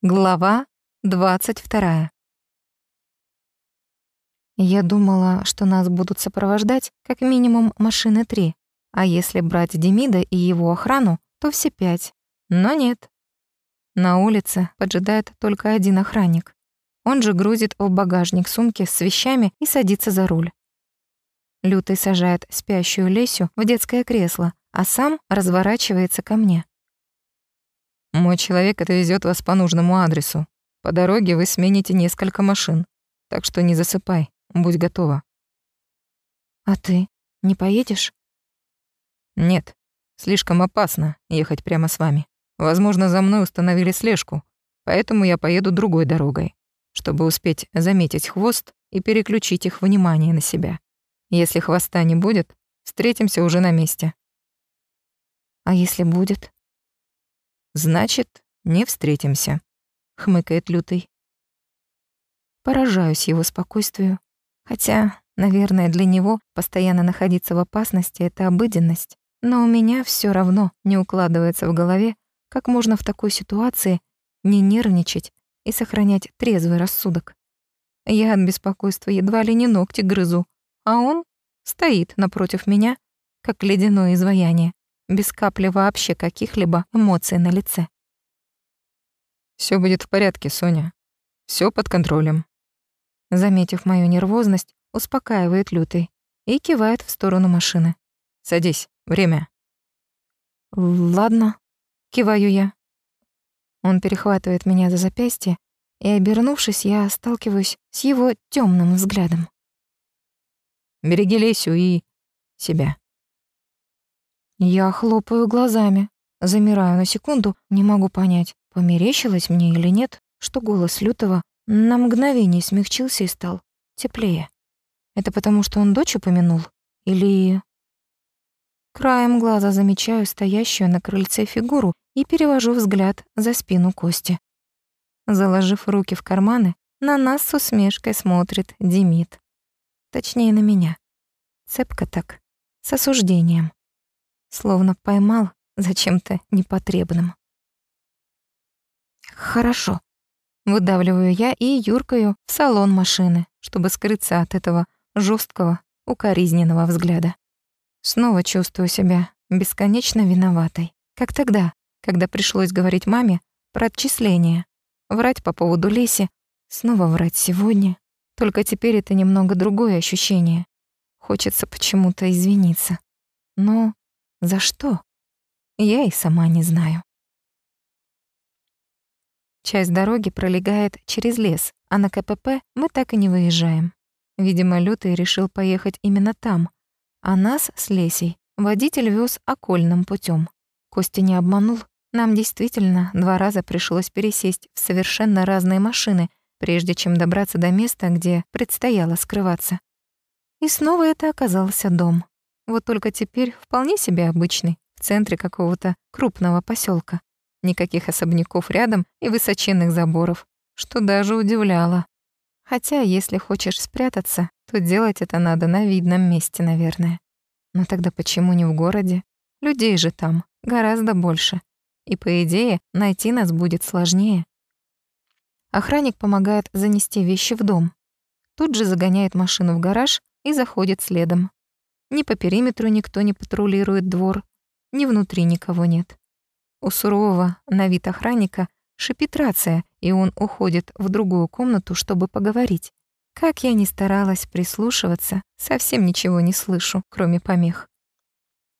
Глава 22. Я думала, что нас будут сопровождать как минимум машины три, а если брать Демида и его охрану, то все пять. Но нет. На улице поджидает только один охранник. Он же грузит в багажник сумки с вещами и садится за руль. Лютый сажает спящую Лесю в детское кресло, а сам разворачивается ко мне. Мой человек отвезет вас по нужному адресу. По дороге вы смените несколько машин. Так что не засыпай, будь готова. А ты не поедешь? Нет, слишком опасно ехать прямо с вами. Возможно, за мной установили слежку, поэтому я поеду другой дорогой, чтобы успеть заметить хвост и переключить их внимание на себя. Если хвоста не будет, встретимся уже на месте. А если будет? Значит, не встретимся, хмыкает Лютый. Поражаюсь его спокойствию, хотя, наверное, для него постоянно находиться в опасности это обыденность, но у меня все равно не укладывается в голове, как можно в такой ситуации не нервничать и сохранять трезвый рассудок. Я от беспокойства едва ли не ногти грызу, а он стоит напротив меня, как ледяное изваяние без капли вообще каких-либо эмоций на лице. Все будет в порядке, Соня. Все под контролем. Заметив мою нервозность, успокаивает Лютый и кивает в сторону машины. Садись, время. Ладно, киваю я. Он перехватывает меня за запястье, и, обернувшись, я сталкиваюсь с его темным взглядом. Береги Лесю и себя. Я хлопаю глазами, замираю на секунду, не могу понять, померещилось мне или нет, что голос Лютого на мгновение смягчился и стал теплее. Это потому, что он дочь упомянул? Или... Краем глаза замечаю стоящую на крыльце фигуру и перевожу взгляд за спину Кости. Заложив руки в карманы, на нас с усмешкой смотрит Демид. Точнее, на меня. Цепко так, с осуждением словно поймал за чем-то непотребным. «Хорошо», — выдавливаю я и юркаю в салон машины, чтобы скрыться от этого жесткого, укоризненного взгляда. Снова чувствую себя бесконечно виноватой, как тогда, когда пришлось говорить маме про отчисления, врать по поводу Леси, снова врать сегодня. Только теперь это немного другое ощущение. Хочется почему-то извиниться. Но за что? Я и сама не знаю. Часть дороги пролегает через лес, а на КПП мы так и не выезжаем. Видимо, Лютый решил поехать именно там, а нас с Лесей водитель вез окольным путем. Костя не обманул. Нам действительно два раза пришлось пересесть в совершенно разные машины, прежде чем добраться до места, где предстояло скрываться. И снова это оказался дом. Вот только теперь вполне себе обычный, в центре какого-то крупного поселка. Никаких особняков рядом и высоченных заборов, что даже удивляло. Хотя, если хочешь спрятаться, то делать это надо на видном месте, наверное. Но тогда почему не в городе? Людей же там гораздо больше. И, по идее, найти нас будет сложнее. Охранник помогает занести вещи в дом. Тут же загоняет машину в гараж и заходит следом. Ни по периметру никто не патрулирует двор, ни внутри никого нет. У сурового на вид охранника шипит рация, и он уходит в другую комнату, чтобы поговорить. Как я ни старалась прислушиваться, совсем ничего не слышу, кроме помех.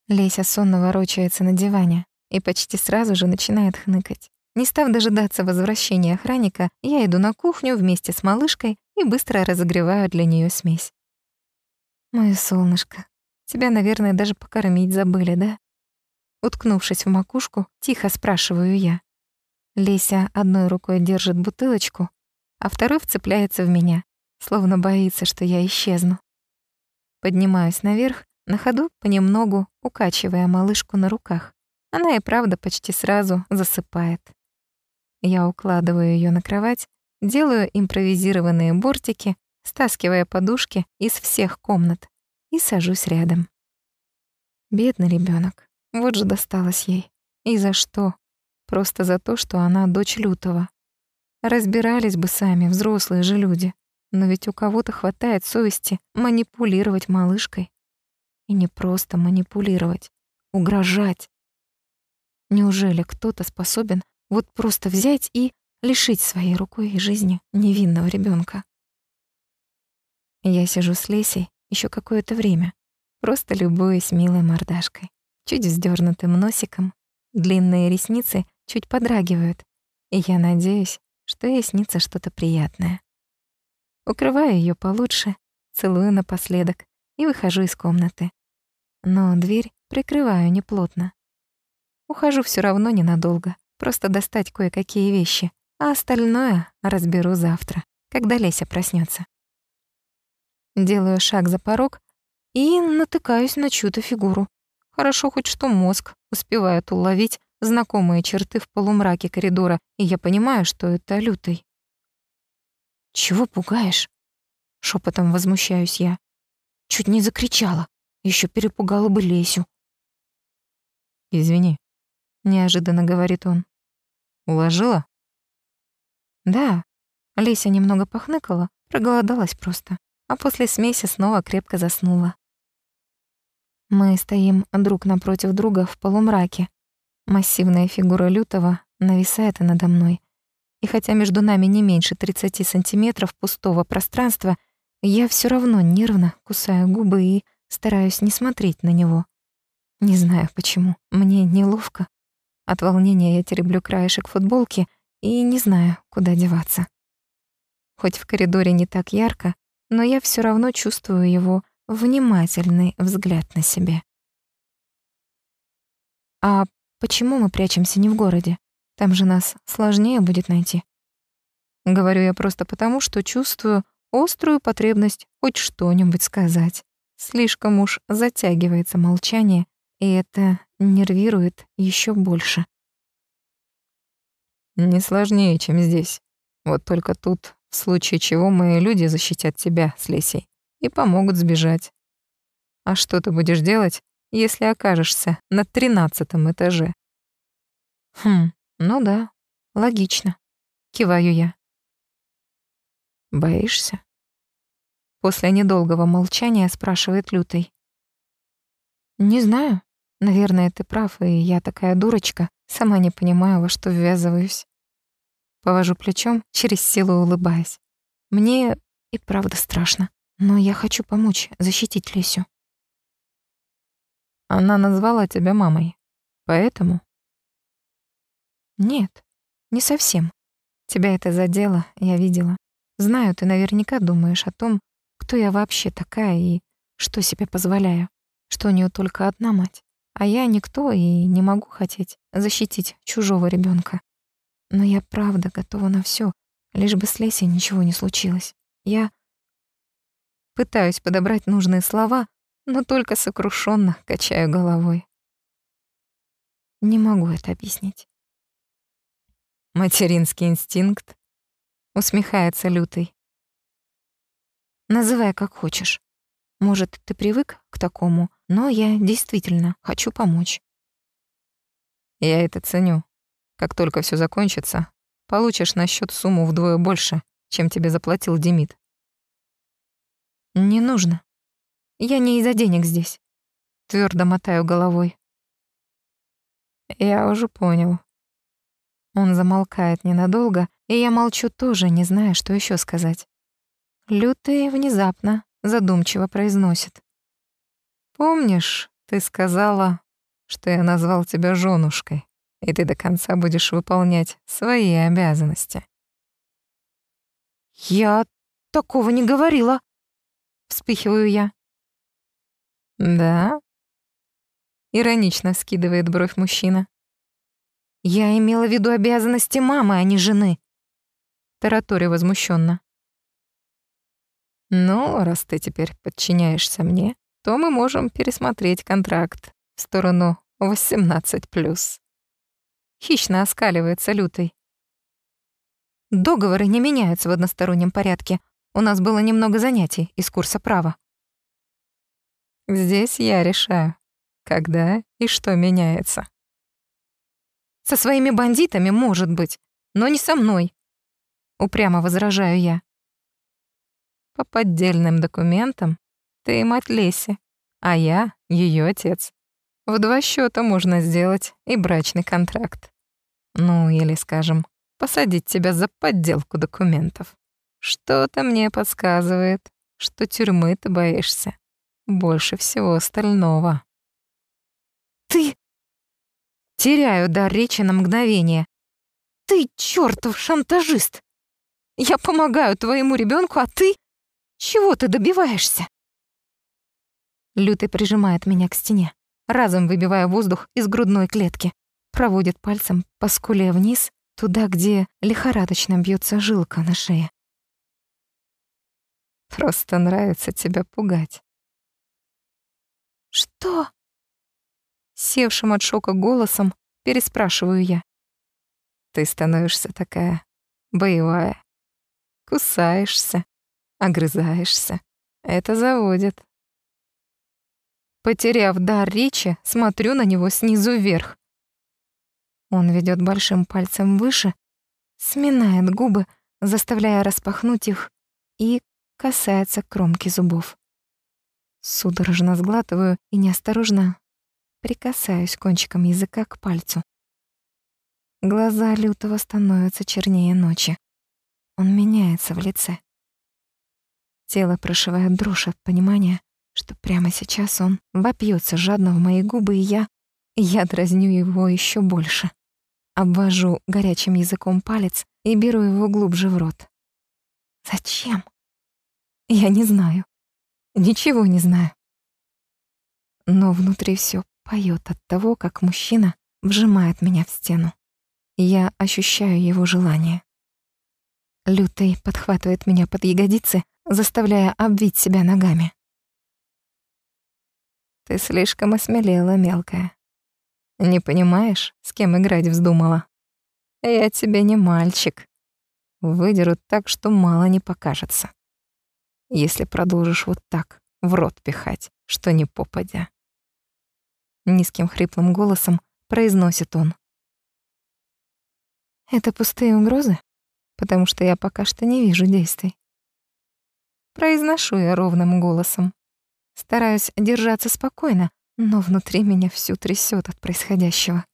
Леся сонно ворочается на диване и почти сразу же начинает хныкать. Не став дожидаться возвращения охранника, я иду на кухню вместе с малышкой и быстро разогреваю для нее смесь. Моё солнышко, Тебя, наверное, даже покормить забыли, да?» Уткнувшись в макушку, тихо спрашиваю я. Леся одной рукой держит бутылочку, а второй вцепляется в меня, словно боится, что я исчезну. Поднимаюсь наверх, на ходу понемногу укачивая малышку на руках. Она и правда почти сразу засыпает. Я укладываю ее на кровать, делаю импровизированные бортики, стаскивая подушки из всех комнат и сажусь рядом. Бедный ребенок, вот же досталось ей. И за что? Просто за то, что она дочь Лютого. Разбирались бы сами, взрослые же люди. Но ведь у кого-то хватает совести манипулировать малышкой. И не просто манипулировать, угрожать. Неужели кто-то способен вот просто взять и лишить своей рукой и жизни невинного ребенка? Я сижу с Лесей еще какое-то время, просто любуюсь милой мордашкой, чуть вздернутым носиком, длинные ресницы чуть подрагивают, и я надеюсь, что ей снится что-то приятное. Укрываю ее получше, целую напоследок и выхожу из комнаты. Но дверь прикрываю неплотно. Ухожу все равно ненадолго, просто достать кое-какие вещи, а остальное разберу завтра, когда Леся проснется. Делаю шаг за порог и натыкаюсь на чью-то фигуру. Хорошо хоть что мозг успевает уловить знакомые черты в полумраке коридора, и я понимаю, что это лютый. «Чего пугаешь?» — шепотом возмущаюсь я. Чуть не закричала, еще перепугала бы Лесю. «Извини», — неожиданно говорит он. «Уложила?» «Да». Леся немного похныкала, проголодалась просто, а после смеси снова крепко заснула. Мы стоим друг напротив друга в полумраке, Массивная фигура Лютого нависает надо мной. И хотя между нами не меньше 30 сантиметров пустого пространства, я все равно нервно кусаю губы и стараюсь не смотреть на него. Не знаю почему, мне неловко. От волнения я тереблю краешек футболки и не знаю, куда деваться. Хоть в коридоре не так ярко, но я все равно чувствую его внимательный взгляд на себе. «А Почему мы прячемся не в городе? Там же нас сложнее будет найти. Говорю я просто потому, что чувствую острую потребность хоть что-нибудь сказать. Слишком уж затягивается молчание, и это нервирует еще больше. Не сложнее, чем здесь. Вот только тут, в случае чего, мои люди защитят тебя с Лесей и помогут сбежать. А что ты будешь делать, если окажешься на тринадцатом этаже. Хм, ну да, логично. Киваю я. Боишься? После недолгого молчания спрашивает Лютый. Не знаю. Наверное, ты прав, и я такая дурочка, сама не понимаю, во что ввязываюсь. Повожу плечом, через силу улыбаясь. Мне и правда страшно, но я хочу помочь, защитить Лесю. Она назвала тебя мамой. Поэтому? Нет, не совсем. Тебя это задело, я видела. Знаю, ты наверняка думаешь о том, кто я вообще такая и что себе позволяю. Что у нее только одна мать. А я никто и не могу хотеть защитить чужого ребенка. Но я правда готова на все, лишь бы с Лесей ничего не случилось. Я пытаюсь подобрать нужные слова, но только сокрушенно качаю головой. Не могу это объяснить. Материнский инстинкт? Усмехается лютый. Называй как хочешь. Может, ты привык к такому, но я действительно хочу помочь. Я это ценю. Как только все закончится, получишь на счет сумму вдвое больше, чем тебе заплатил Демид. Не нужно. Я не из-за денег здесь. Твердо мотаю головой. Я уже понял. Он замолкает ненадолго, и я молчу тоже, не зная, что еще сказать. Лютый внезапно, задумчиво произносит. «Помнишь, ты сказала, что я назвал тебя женушкой, и ты до конца будешь выполнять свои обязанности?» «Я такого не говорила», — вспыхиваю я. «Да?» Иронично скидывает бровь мужчина. «Я имела в виду обязанности мамы, а не жены», — тараторю возмущенно. «Ну, раз ты теперь подчиняешься мне, то мы можем пересмотреть контракт в сторону 18+. Хищно оскаливается лютый. Договоры не меняются в одностороннем порядке. У нас было немного занятий из курса права. Здесь я решаю, когда и что меняется. Со своими бандитами, может быть, но не со мной. упрямо возражаю я. По поддельным документам ты мать Леси, а я ее отец. В два счета можно сделать и брачный контракт. Ну, или, скажем, посадить тебя за подделку документов. Что-то мне подсказывает, что тюрьмы ты боишься больше всего остального. Ты... Теряю дар речи на мгновение. Ты чертов шантажист! Я помогаю твоему ребенку, а ты... Чего ты добиваешься? Лютый прижимает меня к стене, разом выбивая воздух из грудной клетки, проводит пальцем по скуле вниз, туда, где лихорадочно бьется жилка на шее. Просто нравится тебя пугать. Что? Севшим от шока голосом переспрашиваю я. Ты становишься такая боевая. Кусаешься, огрызаешься. Это заводит. Потеряв дар речи, смотрю на него снизу вверх. Он ведет большим пальцем выше, сминает губы, заставляя распахнуть их, и касается кромки зубов. Судорожно сглатываю и неосторожно прикасаюсь кончиком языка к пальцу. Глаза лютого становятся чернее ночи. Он меняется в лице. Тело прошивает дрожь от понимания, что прямо сейчас он вопьется жадно в мои губы, и я... Я дразню его еще больше. Обвожу горячим языком палец и беру его глубже в рот. Зачем? Я не знаю. Ничего не знаю. Но внутри все поет от того, как мужчина вжимает меня в стену. Я ощущаю его желание. Лютый подхватывает меня под ягодицы, заставляя обвить себя ногами. Ты слишком осмелела, мелкая. Не понимаешь, с кем играть вздумала? Я тебе не мальчик. Выдерут так, что мало не покажется. Если продолжишь вот так в рот пихать, что не попадя. Низким хриплым голосом произносит он. Это пустые угрозы, потому что я пока что не вижу действий. Произношу я ровным голосом. Стараюсь держаться спокойно, но внутри меня всю трясет от происходящего.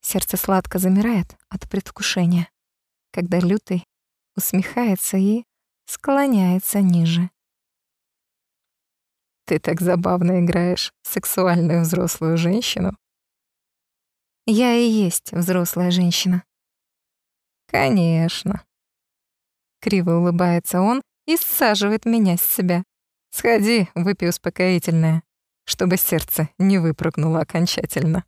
Сердце сладко замирает от предвкушения, когда лютый усмехается и склоняется ниже. Ты так забавно играешь сексуальную взрослую женщину. Я и есть взрослая женщина. Конечно. Криво улыбается он и саживает меня с себя. Сходи, выпей успокоительное, чтобы сердце не выпрыгнуло окончательно.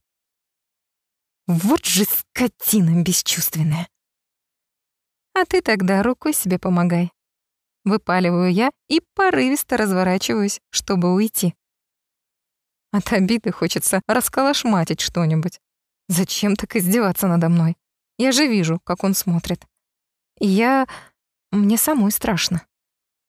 Вот же скотина бесчувственная. А ты тогда рукой себе помогай. Выпаливаю я и порывисто разворачиваюсь, чтобы уйти. От обиды хочется расколошматить что-нибудь. Зачем так издеваться надо мной? Я же вижу, как он смотрит. И я... Мне самой страшно.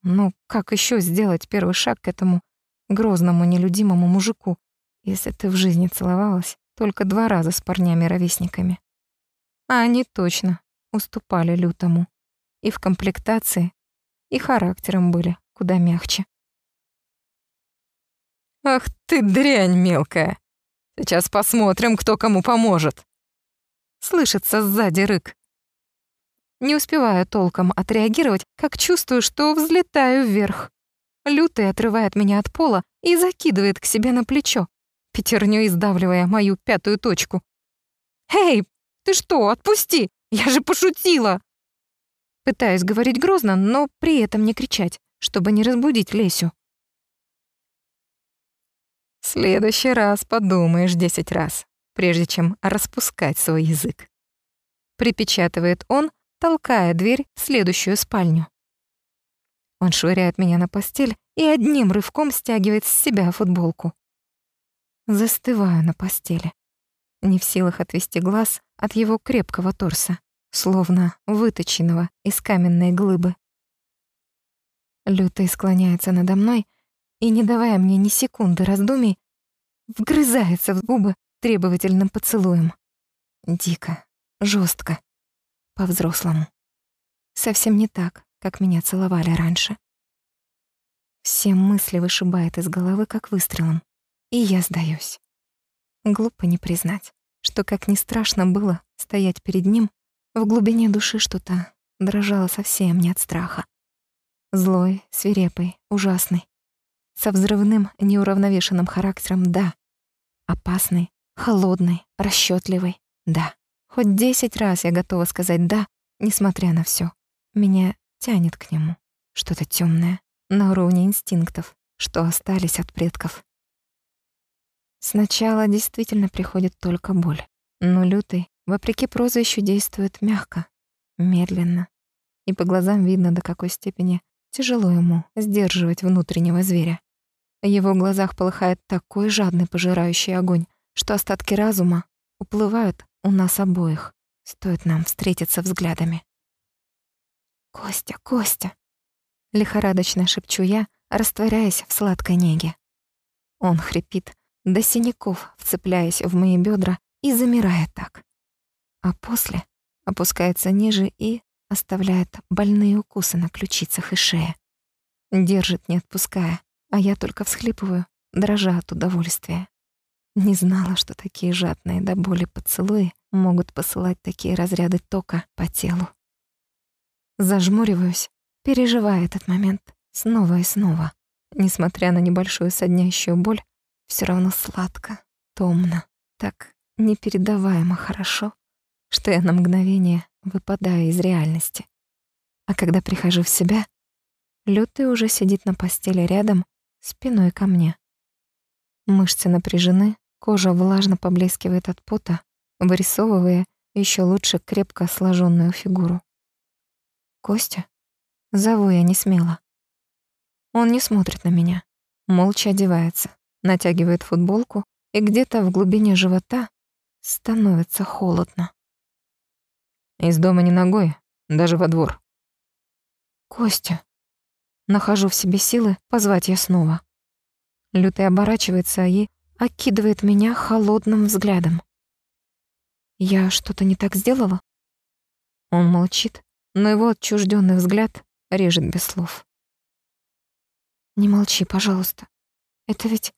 Ну, как еще сделать первый шаг к этому грозному, нелюдимому мужику, если ты в жизни целовалась только два раза с парнями-ровесниками? А они точно уступали лютому. И в комплектации, и характером были куда мягче. «Ах ты дрянь мелкая!» Сейчас посмотрим, кто кому поможет. Слышится сзади рык. Не успеваю толком отреагировать, как чувствую, что взлетаю вверх. Лютый отрывает меня от пола и закидывает к себе на плечо, пятернёй издавливая мою пятую точку. «Эй, ты что, отпусти! Я же пошутила!» Пытаюсь говорить грозно, но при этом не кричать, чтобы не разбудить Лесю следующий раз подумаешь десять раз, прежде чем распускать свой язык. Припечатывает он, толкая дверь в следующую спальню. Он швыряет меня на постель и одним рывком стягивает с себя футболку. Застываю на постели, не в силах отвести глаз от его крепкого торса, словно выточенного из каменной глыбы. Лютый склоняется надо мной и, не давая мне ни секунды раздумий, вгрызается в губы требовательным поцелуем. Дико, жестко, по-взрослому. совсем не так, как меня целовали раньше. Все мысли вышибает из головы, как выстрелом, и я сдаюсь. Глупо не признать, что как ни страшно было стоять перед ним, в глубине души что-то дрожало совсем не от страха. Злой, свирепый, ужасный. Со взрывным, неуравновешенным характером, да. Опасный, холодный, расчетливый, да. Хоть десять раз я готова сказать «да», несмотря на все. Меня тянет к нему. Что-то темное, на уровне инстинктов, что остались от предков. Сначала действительно приходит только боль, но лютый, вопреки прозвищу, действует мягко, медленно, и по глазам видно, до какой степени тяжело ему сдерживать внутреннего зверя. В его глазах полыхает такой жадный пожирающий огонь, что остатки разума уплывают у нас обоих, стоит нам встретиться взглядами. «Костя, Костя!» — лихорадочно шепчу я, растворяясь в сладкой неге. Он хрипит, до синяков вцепляясь в мои бедра и замирает так. А после опускается ниже и оставляет больные укусы на ключицах и шее. Держит, не отпуская, а я только всхлипываю, дрожа от удовольствия. Не знала, что такие жадные до боли поцелуи могут посылать такие разряды тока по телу. Зажмуриваюсь, переживая этот момент снова и снова. Несмотря на небольшую соднящую боль, все равно сладко, томно, так непередаваемо хорошо, что я на мгновение выпадаю из реальности. А когда прихожу в себя, Лютый уже сидит на постели рядом, спиной ко мне. Мышцы напряжены, кожа влажно поблескивает от пота, вырисовывая еще лучше крепко сложенную фигуру. Костя? Зову я не смело. Он не смотрит на меня, молча одевается, натягивает футболку, и где-то в глубине живота становится холодно. Из дома не ногой, даже во двор. Костя. Нахожу в себе силы позвать я снова. Лютый оборачивается и окидывает меня холодным взглядом. Я что-то не так сделала? Он молчит, но его отчужденный взгляд режет без слов. Не молчи, пожалуйста. Это ведь...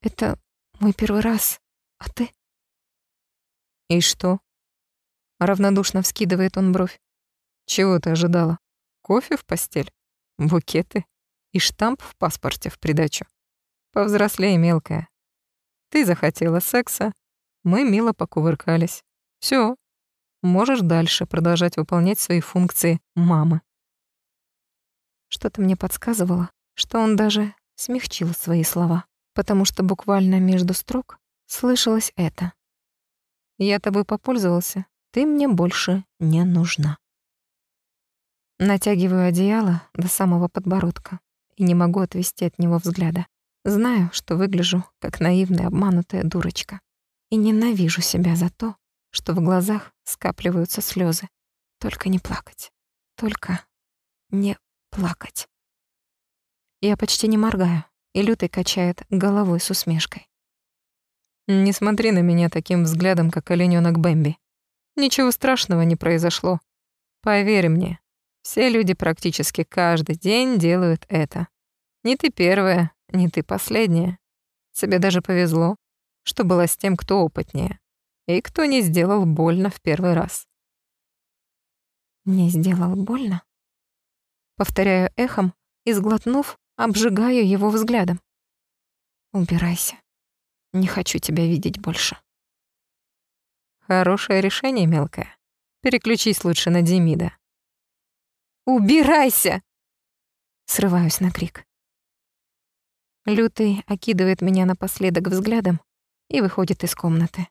Это мой первый раз. А ты? И что? Равнодушно вскидывает он бровь. Чего ты ожидала? Кофе в постель? Букеты? И штамп в паспорте в придачу? Повзрослей, мелкая. Ты захотела секса, мы мило покувыркались. Все, можешь дальше продолжать выполнять свои функции мамы. Что-то мне подсказывало, что он даже смягчил свои слова, потому что буквально между строк слышалось это. «Я тобой попользовался, ты мне больше не нужна». Натягиваю одеяло до самого подбородка и не могу отвести от него взгляда. Знаю, что выгляжу как наивная обманутая дурочка и ненавижу себя за то, что в глазах скапливаются слезы. Только не плакать. Только не плакать. Я почти не моргаю, и Лютый качает головой с усмешкой. «Не смотри на меня таким взглядом, как оленёнок Бэмби. Ничего страшного не произошло. Поверь мне, все люди практически каждый день делают это. Не ты первая, не ты последняя. Тебе даже повезло, что была с тем, кто опытнее и кто не сделал больно в первый раз. «Не сделал больно?» Повторяю эхом и, сглотнув, обжигаю его взглядом. «Убирайся. Не хочу тебя видеть больше». «Хорошее решение, мелкая. Переключись лучше на Демида». «Убирайся!» Срываюсь на крик. Лютый окидывает меня напоследок взглядом и выходит из комнаты.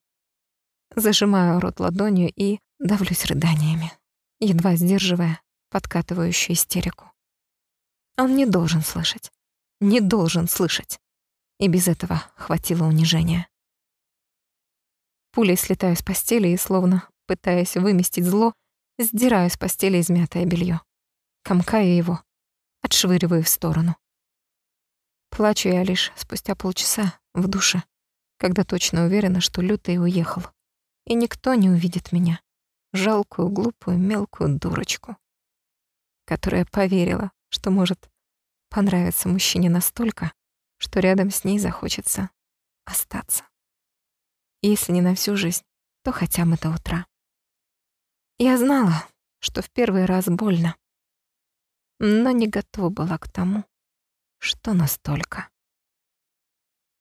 Зажимаю рот ладонью и давлюсь рыданиями, едва сдерживая подкатывающую истерику. Он не должен слышать. Не должен слышать. И без этого хватило унижения. Пулей слетаю с постели и, словно пытаясь выместить зло, сдираю с постели измятое белье, Комкаю его, отшвыриваю в сторону. Плачу я лишь спустя полчаса в душе, когда точно уверена, что лютый уехал и никто не увидит меня, жалкую, глупую, мелкую дурочку. которая поверила, что может понравиться мужчине настолько, что рядом с ней захочется остаться. Если не на всю жизнь, то хотя бы до утра. Я знала, что в первый раз больно, но не готова была к тому, что настолько.